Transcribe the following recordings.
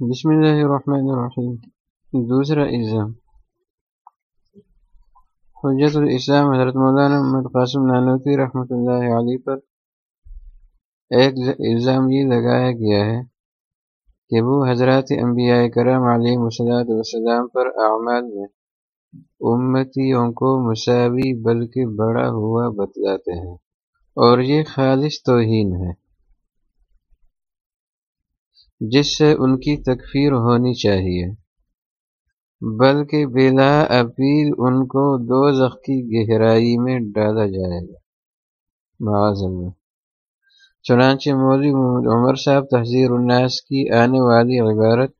بسم اللہ الرحمن الرحیم دوسرا الزام حجت الاسلام حضرت مولانا محمد قاسم نانوتی رحمۃ اللہ علیہ پر ایک الزام یہ لگایا گیا ہے کہ وہ حضرات انبیاء کرم علیہ وسلات وسلام پر اعمال میں امتیوں کو مساوی بلکہ بڑا ہوا بتلاتے ہیں اور یہ خالص توہین ہے جس سے ان کی تکفیر ہونی چاہیے۔ بلکہ بلا اپیل ان کو دو زخ کی گہرائی میں ڈالا جائے گا۔ معاذ اللہ۔ چنانچہ مولوی محمد عمر صاحب تحذیر الناس کی آنے والی عبارت،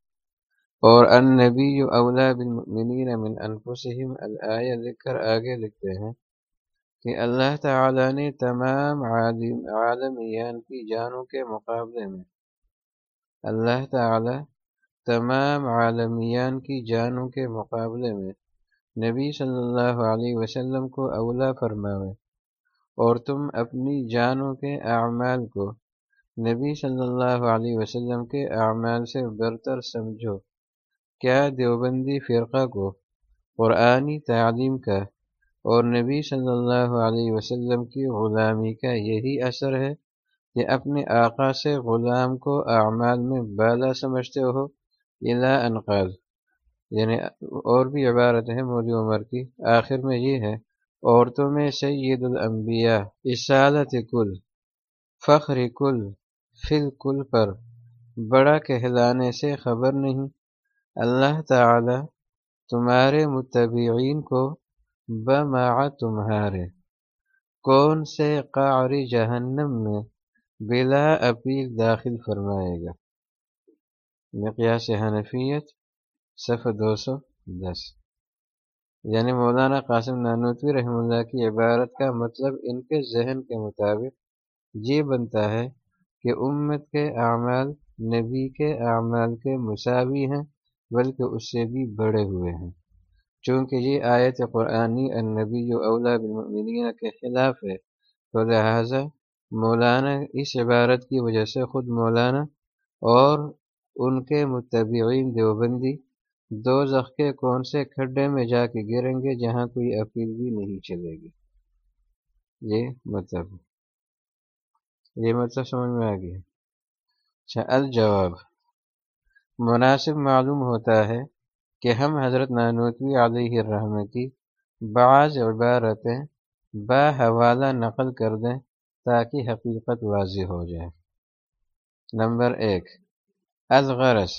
اور ان نبی اولا بالمؤمنین من انفسهم الآیہ لکھ کر آگے لکھتے ہیں کہ اللہ تعالی نے تمام عالمیان کی جانوں کے مقابلے میں اللہ تعالی تمام عالمیان کی جانوں کے مقابلے میں نبی صلی اللہ علیہ وسلم کو اولا فرماوے اور تم اپنی جانوں کے اعمال کو نبی صلی اللہ علیہ وسلم کے اعمال سے برتر سمجھو۔ کیا دیوبندی فرقہ کو قرآنی تعلیم کا اور نبی صلی اللہ علیہ وسلم کی غلامی کا یہی اثر ہے؟ کہ اپنے آقا سے غلام کو اعمال میں بالا سمجھتے ہو، الا انقاض یعنی اور بھی عبارت ہے مودی عمر کی۔ آخر میں یہ ہے، عورتوں میں سید الانبیاء، اصالت کل، فخر کل، فل کل پر۔ بڑا کہلانے سے خبر نہیں۔ اللہ تعالی تمہارے متبعین کو بما تمہارے۔ کون سے قعر جہنم میں بلا اپیل داخل فرمائے گا۔ مقیاس حنفیت، صفحہ دو سو دس۔ یعنی مولانا قاسم نانوتوی رحم اللہ کی عبارت کا مطلب ان کے ذہن کے مطابق یہ بنتا ہے کہ امت کے اعمال نبی کے اعمال کے مساوی ہیں، بلکہ اس سے بھی بڑے ہوئے ہیں۔ چونکہ یہ آیت قرآنی النبی اولا بالمؤمنین کے خلاف ہے، تو لہٰذا مولانا اس عبارت کی وجہ سے خود مولانا اور ان کے متبعین دیوبندی دو زخ کے کون سے کھڈے میں جا کے گریں گے جہاں کوئی اپیل بھی نہیں چلے گی؟ یہ مطلب یہ مطلب سمجھ میں آ گیا۔ اچھا الجواب۔ مناسب معلوم ہوتا ہے کہ ہم حضرت نانوتوی علیہ الرحمہ کی بعض عبارتیں با حوالہ نقل کر دیں تاکہ حقیقت واضح ہو جائے۔ نمبر ایک الغرض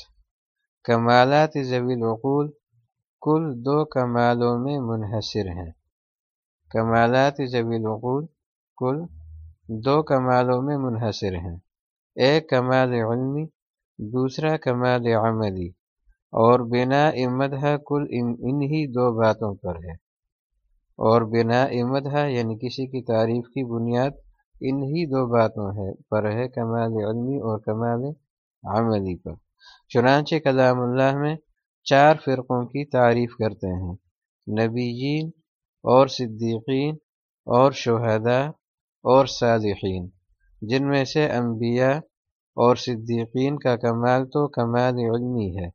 کمالات ضوی العقول کل دو کمالوں میں منحصر ہیں۔ کمالات ضوی العقول کل دو کمالوں میں منحصر ہیں۔ ایک کمال علمی، دوسرا کمال عملی، اور بنا امدہ کل انہی دو باتوں پر ہے۔ اور بنا امدہ یعنی کسی کی تعریف کی بنیاد انہی دو باتوں ہے پر ہے کمال علمی اور کمال عملی پر۔ چنانچہ کلام اللہ میں چار فرقوں کی تعریف کرتے ہیں، نبیین اور صدیقین اور شہداء اور صالحین، جن میں سے انبیاء اور صدیقین کا کمال تو کمال علمی ہے،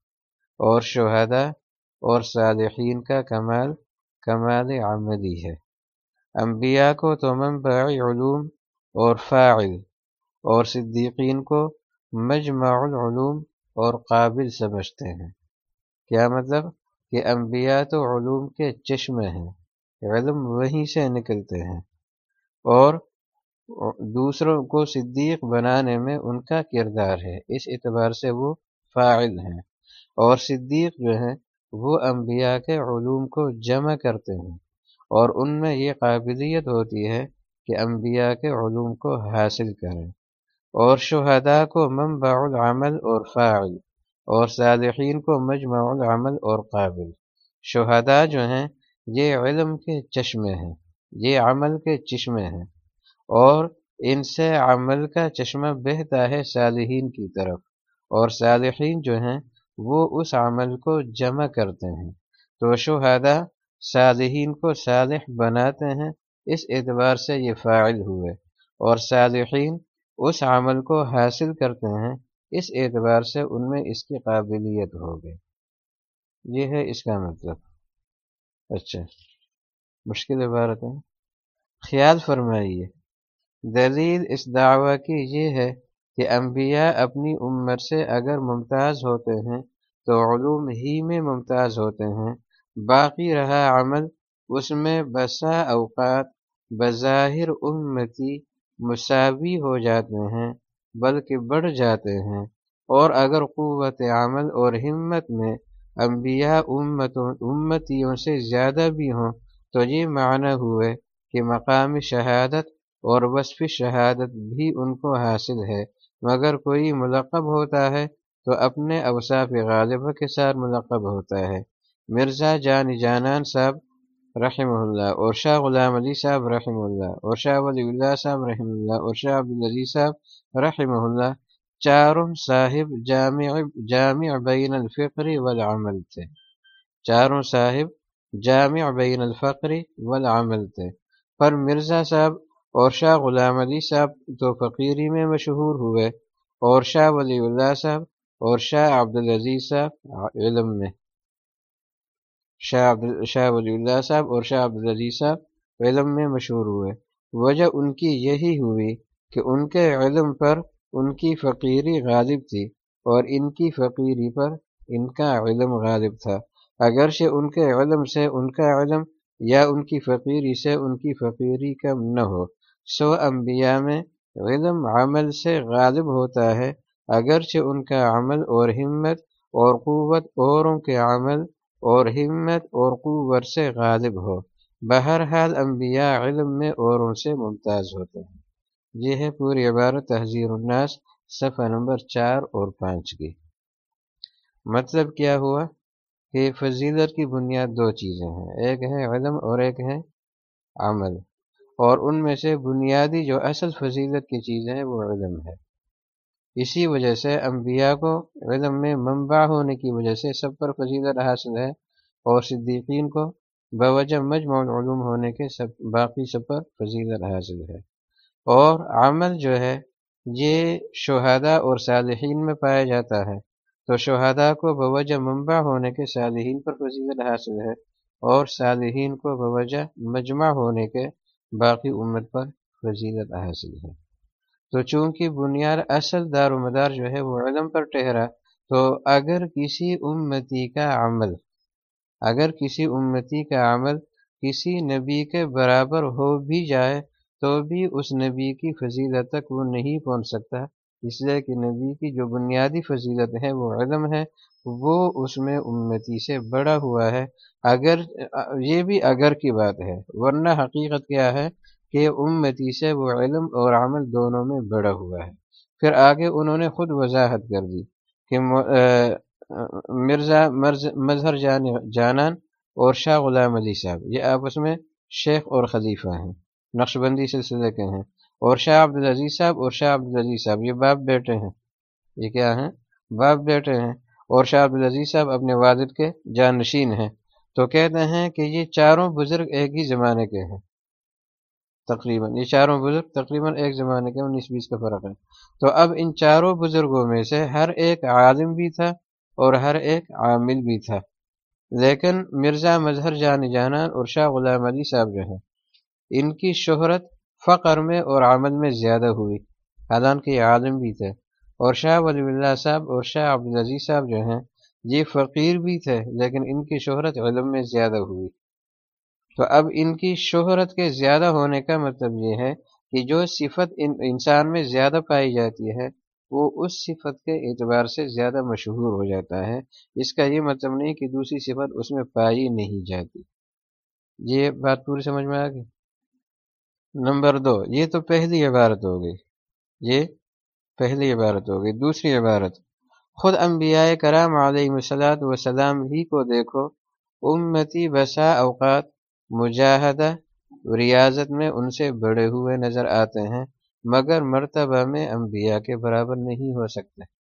اور شہداء اور صالحین کا کمال کمال عملی ہے۔ انبیاء کو تو منبع علوم اور فاعل، اور صدیقین کو مجمع العلوم اور قابل سمجھتے ہیں۔ کیا مطلب؟ کہ انبیاء تو علوم کے چشمے ہیں، علم وہیں سے نکلتے ہیں۔ اور دوسروں کو صدیق بنانے میں ان کا کردار ہے، اس اعتبار سے وہ فاعل ہیں۔ اور صدیق جو ہیں، وہ انبیاء کے علوم کو جمع کرتے ہیں، اور ان میں یہ قابلیت ہوتی ہے کہ انبیاء کے علوم کو حاصل کریں اور شہداء کو منبع العمل اور فاعل اور صالحین کو مجمع العمل اور قابل۔ شہداء جو ہیں، یہ علم کے چشمے ہیں، یہ عمل کے چشمے ہیں اور ان سے عمل کا چشمہ بہتا ہے صالحین کی طرف۔ اور صالحین جو ہیں، وہ اس عمل کو جمع کرتے ہیں۔ تو شہداء صالحین کو صالح بناتے ہیں اس اعتبار سے یہ فاعل ہوئے اور صالحین اس عمل کو حاصل کرتے ہیں، اس اعتبار سے ان میں اس کی قابلیت ہو گئی یہ ہے اس کا مطلب۔ اچھا مشکل عبارت ہے۔ خیال فرمائیے۔ دلیل اس دعویٰ کی یہ ہے کہ انبیاء اپنی عمر سے اگر ممتاز ہوتے ہیں تو علوم ہی میں ممتاز ہوتے ہیں، باقی رہا عمل اس میں بسا اوقات بظاہر امتی مساوی ہو جاتے ہیں، بلکہ بڑھ جاتے ہیں۔ اور اگر قوت عمل اور ہمت میں انبیاء امتوں امتیوں سے زیادہ بھی ہوں، تو یہ معنی ہوئے کہ مقام شہادت اور وصف شہادت بھی ان کو حاصل ہے۔ مگر کوئی ملقب ہوتا ہے تو اپنے اوصاف غالبہ کے ساتھ ملقب ہوتا ہے۔ مرزا جان جانان صاحب رحمہ اللہ اور شاہ غلام علی صاحب رحمہ اللہ اور شاہ ولی اللہ صاحب رحمہ اللہ اور شاہ عبدالعزیز صاحب رحمہ اللہ چاروں صاحب جامع جامع بین الفقر والعمل تھے چاروں صاحب جامع بین الفقر والعمل تھے پر مرزا صاحب اور شاہ غلام علی صاحب تو فقیری میں مشہور ہوئے. اور شاہ ولی اللہ صاحب اور شاہ عبدالعزیز صاحب علم میں. شاہ شاہ ولی اللہ صاحب اور شاہ عبدالعزیز صاحب علم میں مشہور ہوئے۔ وجہ ان کی یہی ہوئی کہ ان کے علم پر ان کی فقیری غالب تھی اور ان کی فقیری پر ان کا علم غالب تھا۔ اگرچہ ان کے علم سے ان کا علم یا ان کی فقیری سے ان کی فقیری کم نہ ہو، سو انبیاء میں علم عمل سے غالب ہوتا ہے۔ اگرچہ ان کا عمل اور ہمت اور قوت اوروں کے عمل اور ہمت اور قوت سے غالب ہو۔ بہرحال انبیاء علم میں اوروں سے ممتاز ہوتے ہیں۔ یہ ہے پوری عبارت تحذیر الناس، صفحہ نمبر چار اور پانچ کی۔ مطلب کیا ہوا؟ کہ فضیلت کی بنیاد دو چیزیں ہیں۔ ایک ہے علم اور ایک ہے عمل۔ اور ان میں سے بنیادی جو اصل فضیلت کی چیزیں ہیں وہ علم ہے۔ اسی وجہ سے انبیاء کو علم میں منبع ہونے کی وجہ سے سب پر فضیلت حاصل ہے اور صدیقین کو بوجہ مجموع علوم ہونے کے سب باقی سب پر فضیلت حاصل ہے۔ اور عمل جو ہے، یہ شہداء اور صالحین میں پایا جاتا ہے۔ تو شہداء کو بوجہ منبع ہونے کے صالحین پر فضیلت حاصل ہے اور صالحین کو بوجہ مجمع ہونے کے باقی امت پر فضیلت حاصل ہے۔ تو چونکہ بنیاد اصل دار و مدار جو ہے وہ علم پر ٹہرا تو اگر کسی امتی کا عمل، اگر کسی امتی کا عمل کسی نبی کے برابر ہو بھی جائے، تو بھی اس نبی کی فضیلت تک وہ نہیں پہنچ سکتا۔ اس لیے کہ نبی کی جو بنیادی فضیلت ہے، وہ علم ہے، وہ اس میں امتی سے بڑا ہوا ہے۔ اگر، یہ بھی اگر کی بات ہے، ورنہ حقیقت کیا ہے؟ کہ امتی سے وہ علم اور عمل دونوں میں بڑا ہوا ہے۔ پھر آگے انہوں نے خود وضاحت کر دی کہ مرزا مظہر جان، جانان اور شاہ غلام علی صاحب، یہ آپس میں شیخ اور خلیفہ ہیں نقش بندی سلسلے کے ہیں۔ اور شاہ عبدالعزیز صاحب اور شاہ عبدالعزیز صاحب، یہ باپ بیٹے ہیں۔ یہ کیا ہیں؟ باپ بیٹے ہیں۔ اور شاہ عبدالعزیز صاحب اپنے والد کے جانشین ہیں۔ تو کہتے ہیں کہ یہ چاروں بزرگ ایک ہی زمانے کے ہیں۔ تقریباً، یہ چاروں بزرگ تقریباً ایک زمانے کے انیس بیس کا فرق ہے۔ تو اب ان چاروں بزرگوں میں سے ہر ایک عالم بھی تھا اور ہر ایک عامل بھی تھا۔ لیکن مرزا مظہر جان جانان اور شاہ غلام علی صاحب جو ہیں، ان کی شہرت فقر میں اور عمل میں زیادہ ہوئی۔ حالانکہ یہ عالم بھی تھے۔ اور شاہ ولی اللہ صاحب اور شاہ عبدالعزیز صاحب جو ہیں، یہ فقیر بھی تھے، لیکن ان کی شہرت علم میں زیادہ ہوئی۔ تو اب ان کی شہرت کے زیادہ ہونے کا مطلب یہ ہے کہ جو صفت ان انسان میں زیادہ پائی جاتی ہے، وہ اس صفت کے اعتبار سے زیادہ مشہور ہو جاتا ہے۔ اس کا یہ مطلب نہیں کہ دوسری صفت اس میں پائی نہیں جاتی۔ یہ بات پوری سمجھ میں آ گئی؟ نمبر دو، یہ تو پہلی عبارت ہو گئی۔ یہ پہلی عبارت ہو گئی۔ دوسری عبارت، خود انبیاء کرام علیہ مسلاط وسلام ہی کو دیکھو، امتی بسا اوقات مجاہدہ ریاضت میں ان سے بڑے ہوئے نظر آتے ہیں، مگر مرتبہ میں انبیاء کے برابر نہیں ہو سکتے۔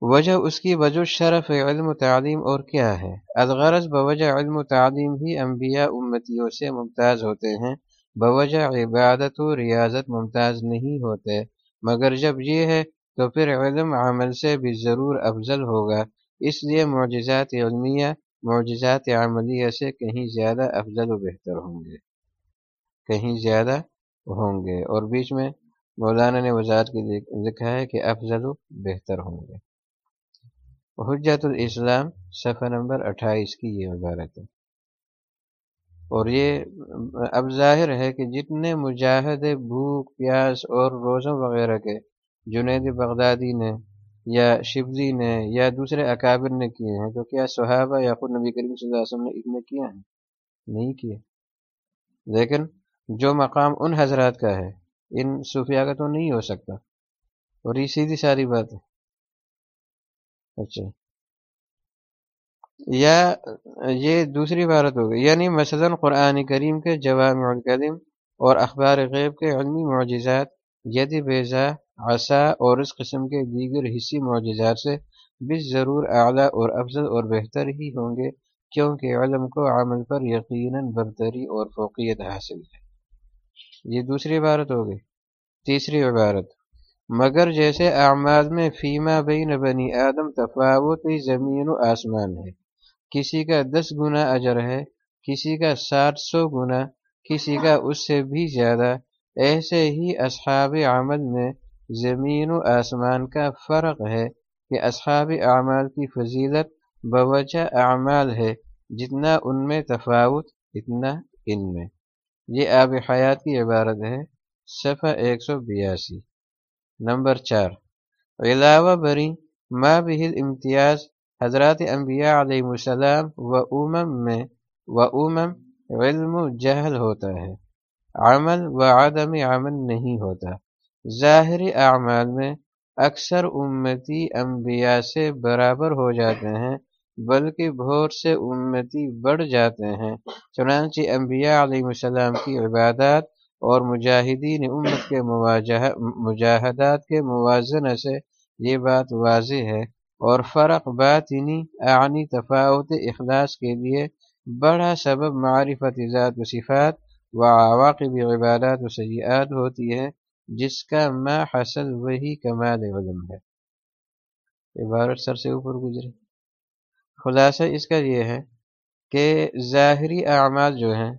وجہ اس کی وجہ شرف علم و تعلیم اور کیا ہے؟ الغرض بوجہ علم و تعلیم ہی انبیاء امتیوں سے ممتاز ہوتے ہیں، بوجہ عبادت و ریاضت ممتاز نہیں ہوتے۔ مگر جب یہ ہے تو پھر علم عمل سے بھی ضرور افضل ہوگا، اس لیے معجزات علمیہ معجزات عملیہ سے کہیں زیادہ افضل و بہتر ہوں گے۔ کہیں زیادہ ہوں گے۔ اور بیچ میں مولانا نے وضاحت کی لکھا ہے کہ افضل و بہتر ہوں گے۔ حجت الاسلام صفحہ نمبر اٹھائیس کی یہ عبارت ہے۔ اور یہ اب ظاہر ہے کہ جتنے مجاہد، بھوک، پیاس اور روزوں وغیرہ کے جنید بغدادی نے یا شبلی نے یا دوسرے اکابر نے کیے ہیں تو کیا صحابہ یا خود نبی کریم صلی اللہ علیہ وسلم نے اتنے کیا ہیں؟ نہیں کیے۔ لیکن جو مقام ان حضرات کا ہے، ان صوفیہ کا تو نہیں ہو سکتا۔ اور یہ سیدھی ساری بات ہے۔ اچھا۔ یا یہ دوسری بات ہو گئی۔ یعنی مثلا قرآن کریم کے جوام القدم اور اخبار غیب کے علمی معجزات ید بیزا عصا اور اس قسم کے دیگر حصی معجزات سے بھی ضرور اعلیٰ اور افضل اور بہتر ہی ہوں گے، کیونکہ علم کو عمل پر یقیناً برتری اور فوقیت حاصل ہے۔ یہ دوسری عبارت ہو گئی۔ تیسری عبارت۔ مگر جیسے اعمال میں فیما بین بنی آدم تفاوت زمین و آسمان ہے، کسی کا دس گنا اجر ہے، کسی کا سات سو گنا، کسی کا اس سے بھی زیادہ، ایسے ہی اصحاب عمل میں زمین و آسمان کا فرق ہے کہ اصحاب اعمال کی فضیلت بوجہ اعمال ہے، جتنا ان میں تفاوت، اتنا ان میں۔ یہ آب حیات کی عبارت ہے، صفحہ ایک سو بیاسی۔ نمبر چار۔ علاوہ بری ما بہل امتیاز حضرات انبیاء علیہ السلام و امم میں، و امم علم و جہل ہوتا ہے۔ عمل و عدم عمل نہیں ہوتا۔ ظاہری اعمال میں اکثر امتی انبیاء سے برابر ہو جاتے ہیں، بلکہ بہت سے امتی بڑھ جاتے ہیں۔ چنانچہ انبیاء علیہ السلام کی عبادات اور مجاہدین امت کے مجاہدات کے موازنہ سے یہ بات واضح ہے۔ اور فرق بات اعنی تفاوت اخلاص کے لیے بڑا سبب معرفت ذات و صفات و عواقب عبادات و سیاحت ہوتی ہے۔ جس کا ما حاصل وہی کمال علم ہے۔ عبارت سر سے اوپر گزرے۔ خلاصہ اس کا یہ ہے کہ ظاہری اعمال جو ہیں،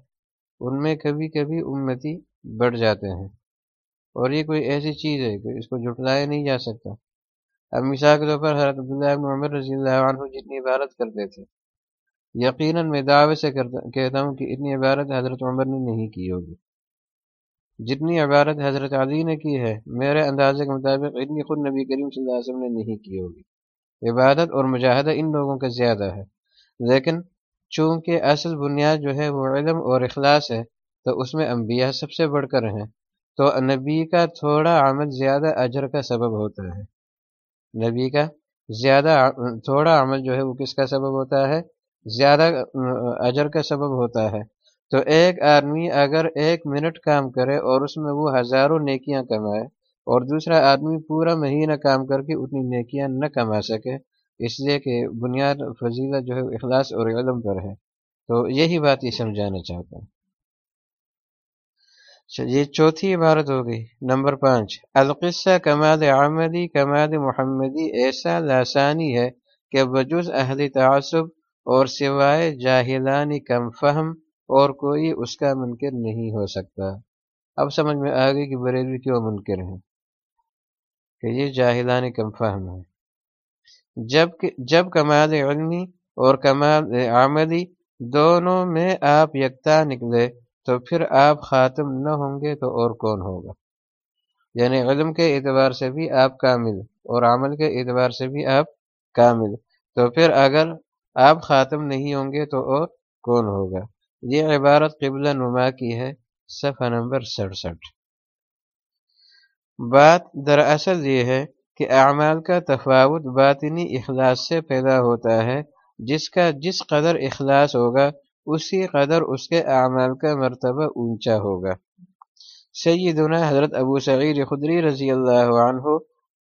ان میں کبھی کبھی امتی بڑھ جاتے ہیں۔ اور یہ کوئی ایسی چیز ہے کہ اس کو جھٹلایا نہیں جا سکتا۔ اب مثال کے طور پر حضرت عبداللہ بن عمر رضی اللہ عنہ جتنی عبارت کرتے تھے۔ یقیناً میں دعوے سے کہتا ہوں کہ اتنی عبارت حضرت عمر نے نہیں کی ہوگی۔ جتنی عبارت حضرت علی نے کی ہے، میرے اندازے کے مطابق اتنی خود نبی کریم صلی اللہ علیہ وسلم نے نہیں کی ہوگی۔ عبادت اور مجاہدہ ان لوگوں کا زیادہ ہے۔ لیکن چونکہ اصل بنیاد جو ہے وہ علم اور اخلاص ہے، تو اس میں انبیاء سب سے بڑھ کر ہیں۔ تو نبی کا تھوڑا عمل زیادہ اجر کا سبب ہوتا ہے۔ نبی کا زیادہ تھوڑا عمل جو ہے وہ کس کا سبب ہوتا ہے؟ زیادہ اجر کا سبب ہوتا ہے۔ تو ایک آدمی اگر ایک منٹ کام کرے اور اس میں وہ ہزاروں نیکیاں کمائے اور دوسرا آدمی پورا مہینہ کام کر کے اتنی نیکیاں نہ کما سکے، اس لیے کہ بنیاد فضیلہ جو ہے اخلاص اور علم پر ہے۔ تو یہی بات یہ سمجھانا چاہتا ہوں۔ اچھا، یہ چوتھی عبارت ہو گئی، نمبر پانچ۔ القصہ کمال آمدی کمال محمدی، ایسا لاسانی ہے کہ بجز اہل تعصب اور سوائے جاہلانی کم فہم اور کوئی اس کا منکر نہیں ہو سکتا۔ اب سمجھ میں آ گئی کہ بریلوی کیوں منکر ہیں؟ کہ یہ جاہلان کم فہم ہے جب جب کمال علمی اور کمال عملی دونوں میں آپ یکتا نکلے، تو پھر آپ خاتم نہ ہوں گے تو اور کون ہوگا؟ یعنی علم کے اعتبار سے بھی آپ کامل اور عمل کے اعتبار سے بھی آپ کامل۔ تو پھر اگر آپ خاتم نہیں ہوں گے تو اور کون ہوگا؟ یہ عبارت قبلہ نما کی ہے، صفحہ نمبر سڑسٹھ۔ بات دراصل یہ ہے کہ اعمال کا تفاوت باطنی اخلاص سے پیدا ہوتا ہے، جس کا جس قدر اخلاص ہوگا، اسی قدر اس کے اعمال کا مرتبہ اونچا ہوگا۔ سیدنا حضرت ابو سعید خدری رضی اللہ عنہ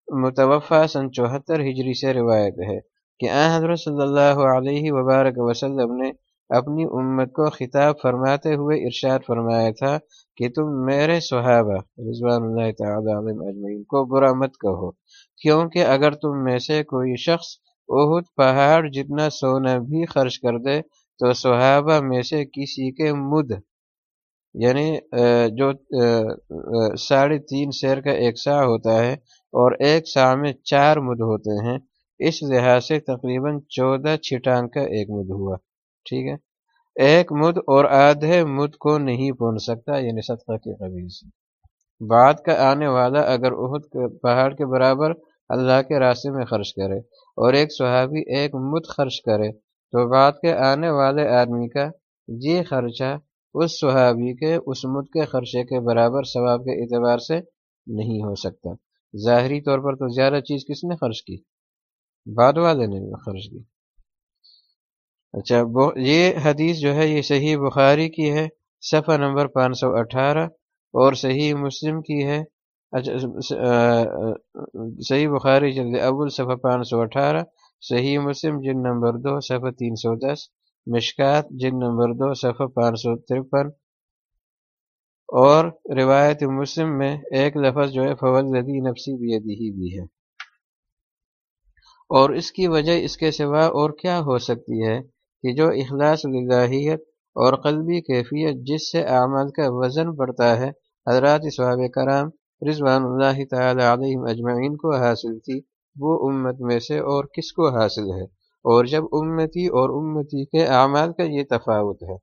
متوفہ سن چوہتر ہجری سے روایت ہے کہ آن حضرت صلی اللہ علیہ وبارک وسلم نے اپنی امت کو خطاب فرماتے ہوئے ارشاد فرمایا تھا کہ تم میرے صحابہ رضوان اللہ تعالی اجمعین کو برا مت کہو، کیونکہ اگر تم میں سے کوئی شخص اہد پہاڑ جتنا سونا بھی خرچ کر دے تو صحابہ میں سے کسی کے مد یعنی جو ساڑھے تین شیر کا ایک سا ہوتا ہے اور ایک سا میں چار مد ہوتے ہیں، اس لحاظ سے تقریباً چودہ چھٹانگ کا ایک مد ہوا۔ ٹھیک ہے۔ ایک مد اور آدھے مد کو نہیں پہنچ سکتا یعنی صدقہ کے قبیل سے بعد کا آنے والا اگر عہد پہاڑ کے برابر اللہ کے راستے میں خرچ کرے اور ایک صحابی ایک مد خرچ کرے، تو بعد کے آنے والے آدمی کا یہ خرچہ اس صحابی کے، اس مد کے خرچے کے برابر ثواب کے اعتبار سے نہیں ہو سکتا۔ ظاہری طور پر تو زیادہ چیز کس نے خرچ کی؟ بعد والے نے خرچ کی۔ اچھا یہ حدیث جو ہے، یہ صحیح بخاری کی ہے، صفحہ نمبر پانچ سو اٹھارہ اور صحیح مسلم کی ہے۔ اچھا صحیح بخاری جلد اول، صفحہ پانچ سو اٹھارہ، صحیح مسلم جن نمبر دو، صفحہ تین سو دس، مشکات جن نمبر دو، صفحہ پانچ سو ترپن۔ اور روایت مسلم میں ایک لفظ جو ہے فوج لدی نفسی بھی بھی ہے۔ اور اس کی وجہ اس کے سوا اور کیا ہو سکتی ہے؟ کہ جو اخلاص للہیت اور قلبی کیفیت جس سے اعمال کا وزن بڑھتا ہے، حضرات صحاب کرام رضوان اللہ تعالی علیہ اجمعین کو حاصل تھی وہ امت میں سے اور کس کو حاصل ہے؟ اور جب امتی اور امتی کے اعمال کا یہ تفاوت ہے،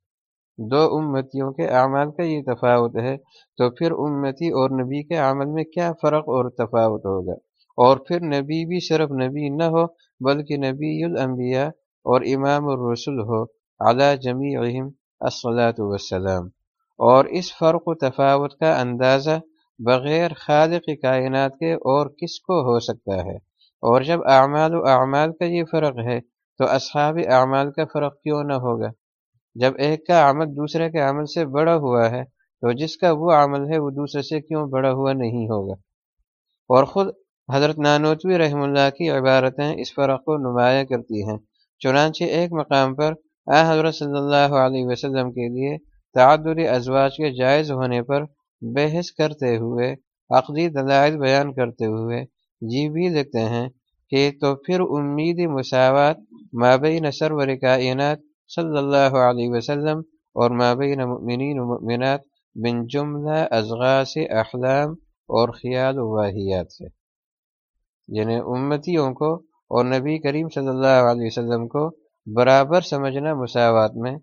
دو امتیوں کے اعمال کا یہ تفاوت ہے، تو پھر امتی اور نبی کے عمل میں کیا فرق اور تفاوت ہوگا؟ اور پھر نبی بھی صرف نبی نہ ہو، بلکہ نبی الانبیاء اور امام الرسول ہو اعلیٰ جمی الصلاۃ وسلام اور اس فرق و تفاوت کا اندازہ بغیر خالق کائنات کے اور کس کو ہو سکتا ہے؟ اور جب اعمال و اعمال کا یہ فرق ہے، تو اصحاب اعمال کا فرق کیوں نہ ہوگا؟ جب ایک کا عمل دوسرے کے عمل سے بڑا ہوا ہے، تو جس کا وہ عمل ہے، وہ دوسرے سے کیوں بڑا ہوا نہیں ہوگا؟ اور خود حضرت نانوتوی رحم اللہ کی عبارتیں اس فرق کو نمایاں کرتی ہیں۔ چنانچہ ایک مقام پر آ حضرت صلی اللہ علیہ وسلم کے لیے تعدد ازواج کے جائز ہونے پر بحث کرتے ہوئے، عقدی دلائل بیان کرتے ہوئے جی بھی لکھتے ہیں کہ تو پھر امید مساوات مابین سرور کائنات صلی اللہ علیہ وسلم اور مابین مؤمنین و مؤمنات بن جملہ ازغاس احلام اور خیال و واحیات سے۔ یعنی امتیوں کو اور نبی کریم صلی اللہ علیہ وسلم کو برابر سمجھنا مساوات میں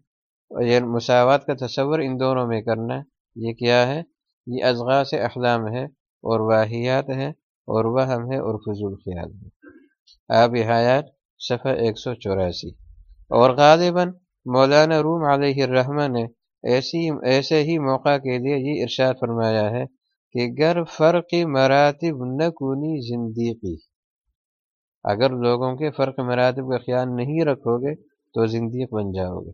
یعنی مساوات کا تصور ان دونوں میں کرنا، یہ کیا ہے؟ یہ ازغا سے احلام ہے اور واحیات ہے اور وہم ہے اور فضول خیال ہے۔ آب حیات صفحہ ایک سو چوراسی۔ اور غالباً مولانا روم علیہ الرحمٰ نے ایسی، ایسے ہی موقع کے لیے یہ ارشاد فرمایا ہے کہ گر فرق مراتب نہ کونی زندگی اگر لوگوں کے فرق مراتب کا خیال نہیں رکھو گے تو زندگی بن جاؤ گے۔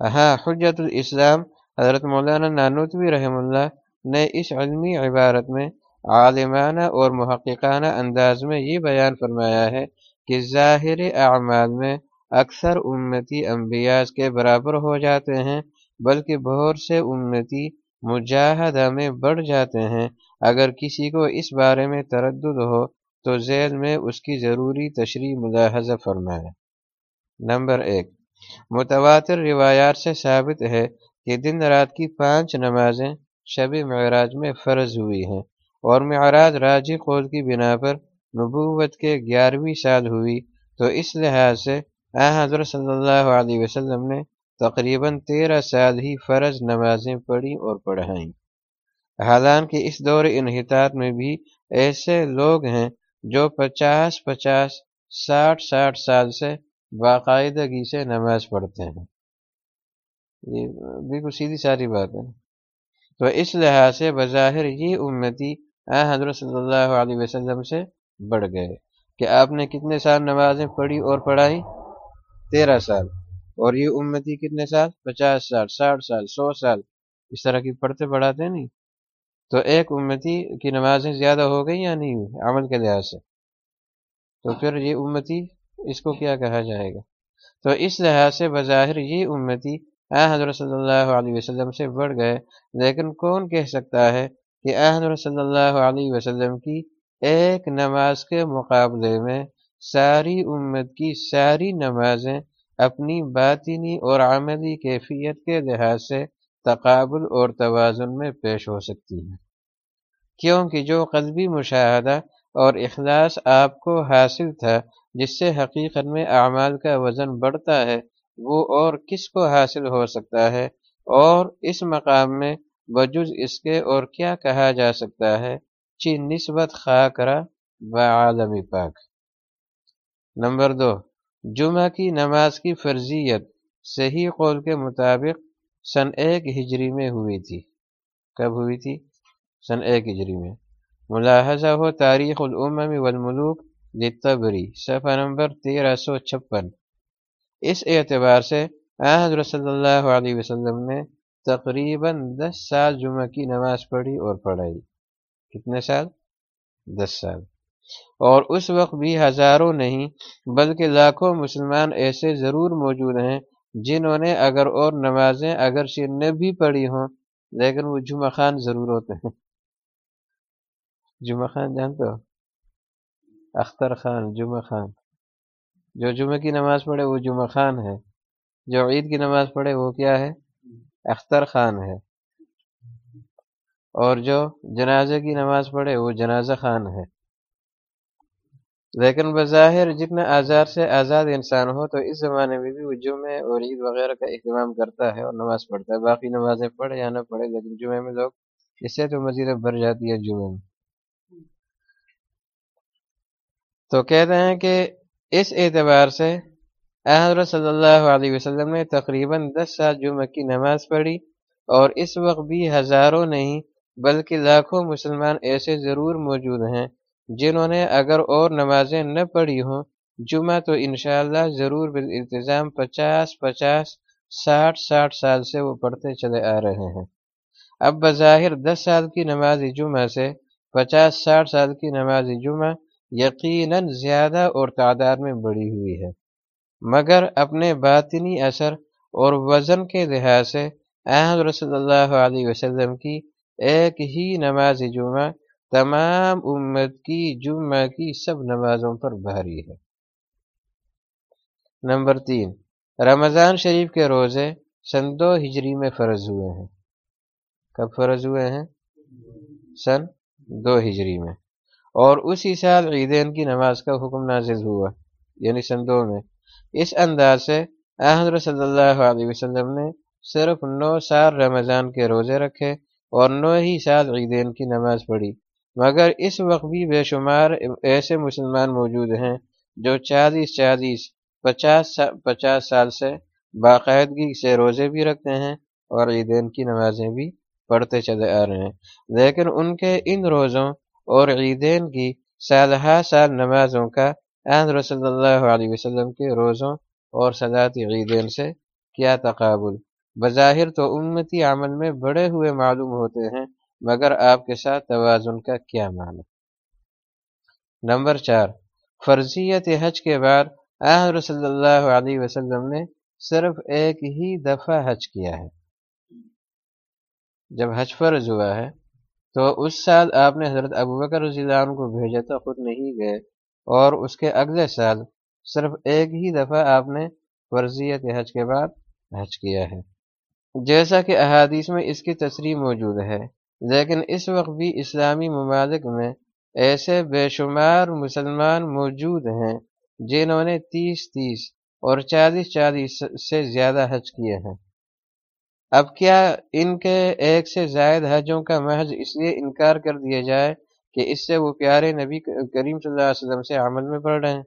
ہاں حجت الاسلام، حضرت مولانا نانوتوی رحم اللہ نے اس علمی عبارت میں عالمانہ اور محققانہ انداز میں یہ بیان فرمایا ہے کہ ظاہر اعمال میں اکثر امتی انبیاز کے برابر ہو جاتے ہیں، بلکہ بہت سے امتی مجاہدہ میں بڑھ جاتے ہیں۔ اگر کسی کو اس بارے میں تردد ہو تو ذیل میں اس کی ضروری تشریح ملاحظہ فرمائے۔ نمبر ایک، متواتر روایات سے ثابت ہے کہ دن رات کی پانچ نمازیں شب معراج میں فرض ہوئی ہیں اور معراج راجی قول کی بنا پر نبوت کے گیارہویں سال ہوئی، تو اس لحاظ سے حضرت صلی اللہ علیہ وسلم نے تقریباً تیرہ سال ہی فرض نمازیں پڑھی اور پڑھائیں۔ حالانکہ اس دور انحطاط میں بھی ایسے لوگ ہیں جو پچاس پچاس ساٹھ ساٹھ سال سے باقاعدگی سے نماز پڑھتے ہیں۔ یہ بالکل سیدھی ساری بات ہے۔ تو اس لحاظ سے بظاہر یہ امتی آ حضرت صلی اللہ علیہ وسلم سے بڑھ گئے کہ آپ نے کتنے سال نمازیں پڑھی اور پڑھائی؟ تیرہ سال۔ اور یہ امتی کتنے سال؟ پچاس سال، ساٹھ سال، سو سال۔ اس طرح کی پڑھتے پڑھاتے نہیں۔ تو ایک امتی کی نمازیں زیادہ ہو گئی یا نہیں ہوئی عمل کے لحاظ سے؟ تو پھر یہ امتی اس کو کیا کہا جائے گا؟ تو اس لحاظ سے بظاہر یہ امتی اے حضرت صلی اللہ علیہ وسلم سے بڑھ گئے، لیکن کون کہہ سکتا ہے کہ اے حضرت صلی اللہ علیہ وسلم کی ایک نماز کے مقابلے میں ساری امت کی ساری نمازیں اپنی باطنی اور عملی کیفیت کے لحاظ سے تقابل اور توازن میں پیش ہو سکتی ہیں کیونکہ جو قلبی مشاہدہ اور اخلاص آپ کو حاصل تھا، جس سے حقیقت میں اعمال کا وزن بڑھتا ہے، وہ اور کس کو حاصل ہو سکتا ہے؟ اور اس مقام میں بجز اس کے اور کیا کہا جا سکتا ہے؟ چی نسبت خاکرہ بعالم پاک۔ نمبر دو، جمعہ کی نماز کی فرضیت، صحیح قول کے مطابق سن ایک ہجری میں ہوئی تھی۔ کب ہوئی تھی؟ سن ایک ہجری میں۔ ملاحظہ ہو، تاریخ العمم والملوک لطبری صفحہ نمبر تیرہ سو چھپن۔ اس اعتبار سے حضرت صلی اللہ علیہ وسلم نے تقریباً دس سال جمعہ کی نماز پڑھی اور پڑھائی۔ کتنے سال؟ دس سال۔ اور اس وقت بھی ہزاروں نہیں، بلکہ لاکھوں مسلمان ایسے ضرور موجود ہیں جنہوں نے اگر اور نمازیں اگر نے بھی پڑھی ہوں، لیکن وہ جمعہ خان ضرور ہوتے ہیں۔ جمعہ خان جانتے ہو؟ اختر خان، جمعہ خان۔ جو جمعہ کی نماز پڑھے وہ جمعہ خان ہے۔ جو عید کی نماز پڑھے وہ کیا ہے؟ اختر خان ہے۔ اور جو جنازے کی نماز پڑھے وہ جنازہ خان ہے۔ لیکن بظاہر جتنا آزاد سے آزاد انسان ہو، تو اس زمانے میں بھی وہ جمعے اور عید وغیرہ کا اہتمام کرتا ہے اور نماز پڑھتا ہے۔ باقی نمازیں پڑھے یا نہ پڑھے، لیکن جمعے میں لوگ اس سے تو مزید بھر جاتی ہے جمعے میں۔ تو کہتے ہیں کہ اس اعتبار سے حضرت صلی اللہ علیہ وسلم نے تقریباً دس سال جمعہ کی نماز پڑھی اور اس وقت بھی ہزاروں نہیں، بلکہ لاکھوں مسلمان ایسے ضرور موجود ہیں جنہوں نے اگر اور نمازیں نہ پڑھی ہوں، جمعہ تو انشاءاللہ ضرور بالالتزام پچاس پچاس ساٹھ ساٹھ سال سے وہ پڑھتے چلے آ رہے ہیں۔ اب بظاہر دس سال کی نماز جمعہ سے پچاس ساٹھ سال کی نماز جمعہ یقیناً زیادہ اور تعداد میں بڑی ہوئی ہے۔ مگر اپنے باطنی اثر اور وزن کے لحاظ سے احمد رسول اللہ علیہ وسلم کی ایک ہی نماز جمعہ تمام امت کی جمعہ کی سب نمازوں پر بھاری ہے۔ نمبر تین، رمضان شریف کے روزے سن دو ہجری میں فرض ہوئے ہیں۔ کب فرض ہوئے ہیں؟ سن دو ہجری میں۔ اور اسی سال عیدین کی نماز کا حکم نازل ہوا یعنی سندوں میں۔ اس انداز سے حضرت صلی اللہ علیہ وسلم نے صرف نو سال رمضان کے روزے رکھے اور نو ہی سال عیدین کی نماز پڑھی۔ مگر اس وقت بھی بے شمار ایسے مسلمان موجود ہیں جو چالیس چالیس پچاس پچاس سال سے باقاعدگی سے روزے بھی رکھتے ہیں اور عیدین کی نمازیں بھی پڑھتے چلے آ رہے ہیں۔ لیکن ان کے ان روزوں اور عیدین کی سالہ سال نمازوں کا احمد صلی اللہ علیہ وسلم کے روزوں اور صلاحت عیدین سے کیا تقابل؟ بظاہر تو امتی عمل میں بڑے ہوئے معلوم ہوتے ہیں مگر آپ کے ساتھ توازن کا کیا معنی؟ نمبر چار، فرضیت حج کے بعد احمد صلی اللہ علیہ وسلم نے صرف ایک ہی دفعہ حج کیا ہے۔ جب حج فرض ہوا ہے، تو اس سال آپ نے حضرت ابوبکر رضی اللہ عنہ کو بھیجا تھا خود نہیں گئے، اور اس کے اگلے سال صرف ایک ہی دفعہ آپ نے فرضیت حج کے بعد حج کیا ہے۔ جیسا کہ احادیث میں اس کی تصریح موجود ہے۔ لیکن اس وقت بھی اسلامی ممالک میں ایسے بے شمار مسلمان موجود ہیں جنہوں نے تیس تیس اور چالیس چالیس سے زیادہ حج کیے ہیں۔ اب کیا ان کے ایک سے زائد حجوں کا محض اس لیے انکار کر دیا جائے کہ اس سے وہ پیارے نبی کریم صلی اللہ علیہ وسلم سے عمل میں پڑھ رہے ہیں؟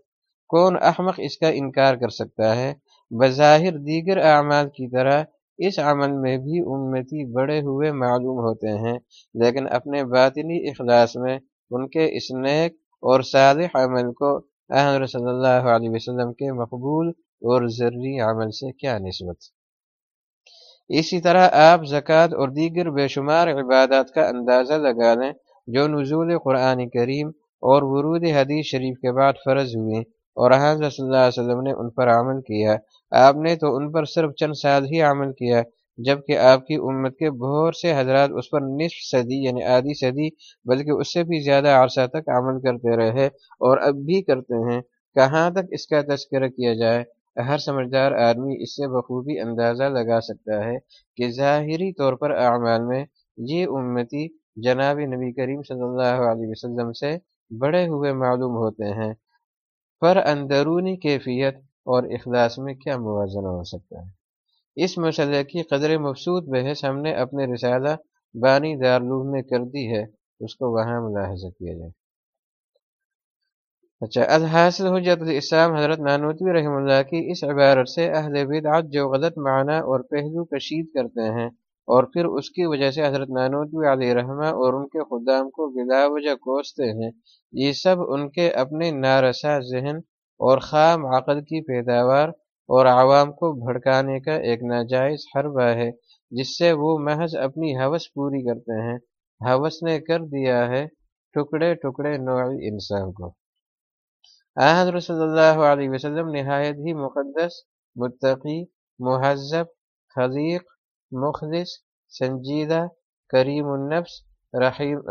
کون احمق اس کا انکار کر سکتا ہے؟ بظاہر دیگر اعمال کی طرح اس عمل میں بھی امتی بڑے ہوئے معلوم ہوتے ہیں، لیکن اپنے باطنی اخلاص میں ان کے اس نیک اور صالح عمل کو احمد صلی اللہ علیہ وسلم کے مقبول اور ذری عمل سے کیا نسبت؟ اسی طرح آپ زکوٰۃ اور دیگر بے شمار عبادات کا اندازہ لگا لیں جو نزول قرآن کریم اور ورود حدیث شریف کے بعد فرض ہوئے۔ اور حضرت صلی اللہ علیہ وسلم نے ان پر عمل کیا۔ آپ نے تو ان پر صرف چند سال ہی عمل کیا، جبکہ آپ کی امت کے بہت سے حضرات اس پر نصف صدی یعنی آدھی صدی بلکہ اس سے بھی زیادہ عرصہ تک عمل کرتے رہے اور اب بھی کرتے ہیں۔ کہاں تک اس کا تذکرہ کیا جائے؟ ہر سمجھدار آدمی اس سے بخوبی اندازہ لگا سکتا ہے کہ ظاہری طور پر اعمال میں یہ امتی جناب نبی کریم صلی اللہ علیہ وسلم سے بڑے ہوئے معلوم ہوتے ہیں۔ پر اندرونی کیفیت اور اخلاص میں کیا موازنہ ہو سکتا ہے۔ اس مسئلے کی قدر مفسود بحث ہم نے اپنے رسالہ بانی دارالعلوم میں کر دی ہے، اس کو وہاں ملاحظہ کیا جائے۔ اچھا الحاصل حجت الاسلام حضرت نانوتوی رحم اللہ کی اس عبارت سے اہل بدعت جو غلط معنی اور پہلو کشید کرتے ہیں۔ اور پھر اس کی وجہ سے حضرت نانوتوی علیہ رحمہ اور ان کے خدام کو بلا وجہ کوستے ہیں۔ یہ سب ان کے اپنے نارسا ذہن اور خام عقل کی پیداوار اور عوام کو بھڑکانے کا ایک ناجائز حربہ ہے، جس سے وہ محض اپنی حوث پوری کرتے ہیں۔ حوث نے کر دیا ہے ٹکڑے ٹکڑے نوعی انسان کو۔ آحد رسول اللہ علیہ وسلم نہایت ہی مقدس، متقی، مہذب، خلیق مخلص سنجیدہ، کریم النفس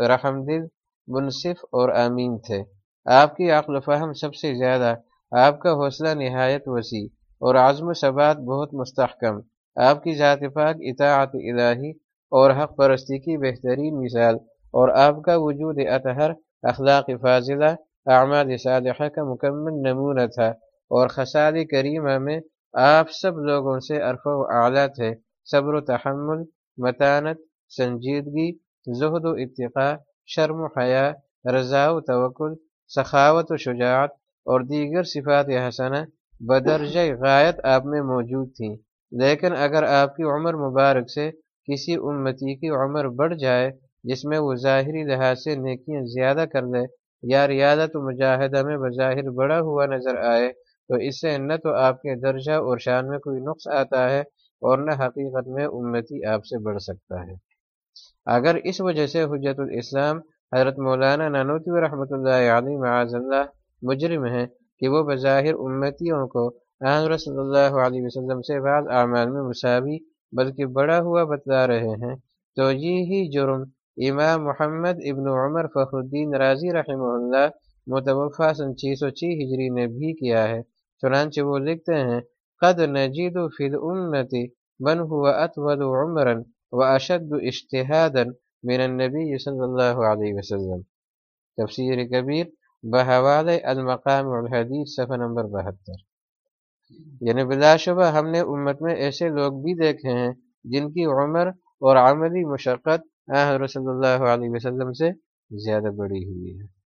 رحم دل منصف اور آمین تھے۔ آپ کی عقل فہم سب سے زیادہ، آپ کا حوصلہ نہایت وسیع اور عزم و ثبات بہت مستحکم۔ آپ کی ذات پاک، اطاعت الہی اور حق پرستی کی بہترین مثال اور آپ کا وجود اطہر، اخلاق فاضلہ، اعمال صالحہ کا مکمل نمونہ تھا اور خسال کریمہ میں آپ سب لوگوں سے عرف و اعلیٰ تھے۔ صبر و تحمل، متانت، سنجیدگی، زہد و اتقاء شرم و حیا، رضا و توکل، سخاوت و شجاعت اور دیگر صفات حسنہ بدرجہ غایت آپ میں موجود تھیں۔ لیکن اگر آپ کی عمر مبارک سے کسی امتی کی عمر بڑھ جائے، جس میں وہ ظاہری لحاظ سے نیکیاں زیادہ کر لے یا ریاضت و مجاہدہ میں بظاہر بڑا ہوا نظر آئے، تو اس سے نہ تو آپ کے درجہ اور شان میں کوئی نقص آتا ہے اور نہ حقیقت میں امتی آپ سے بڑھ سکتا ہے۔ اگر اس وجہ سے حجت الاسلام حضرت مولانا نانوتی و رحمۃ اللہ علیہ معاذ اللہ مجرم ہیں کہ وہ بظاہر امتیوں کو حضرت صلی اللہ علیہ وسلم سے بعض اعمال میں مساوی بلکہ بڑا ہوا بتلا رہے ہیں، تو یہی جرم امام محمد ابن عمر فخر الدین راضی رحمہ اللہ متوفہ سن چھ سو چھ ہجری نے بھی کیا ہے۔ چنانچہ وہ لکھتے ہیں قد نجید فی الامت من ہوا اطول عمرا و اشد من النبی صلی اللہ علیہ وسلم تفسیر کبیر بحوال المقام الحدیث صفحہ نمبر بہتر۔ یعنی بلا شبہ ہم نے امت میں ایسے لوگ بھی دیکھے ہیں جن کی عمر اور عملی مشقت رسول اللہ علیہ وسلم سے زیادہ بڑی ہوئی ہے۔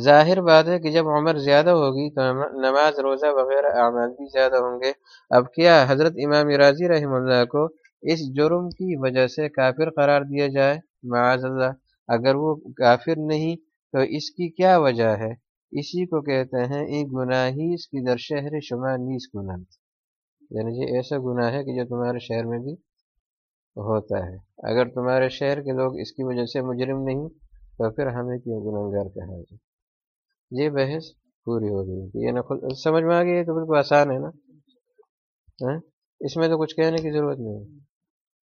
ظاہر بات ہے کہ جب عمر زیادہ ہوگی تو نماز، روزہ وغیرہ اعمال بھی زیادہ ہوں گے۔ اب کیا حضرت امام راضی رحم اللہ کو اس جرم کی وجہ سے کافر قرار دیا جائے؟ معاذ اللہ، اگر وہ کافر نہیں تو اس کی کیا وجہ ہے؟ اسی کو کہتے ہیں، ایک گناہی اس کی در شہر شمع نیس گناہ یعنی یہ ایسا گناہ ہے کہ جو تمہارے شہر میں بھی ہوتا ہے۔ اگر تمہارے شہر کے لوگ اس کی وجہ سے مجرم نہیں، تو پھر ہمیں کیوں گناہ کہا جائے؟ یہ بحث پوری ہو گئی۔ یہ نہ سمجھ میں آ گئی تو بالکل آسان ہے نا؟ ہاں؟ اس میں تو کچھ کہنے کی ضرورت نہیں ہے۔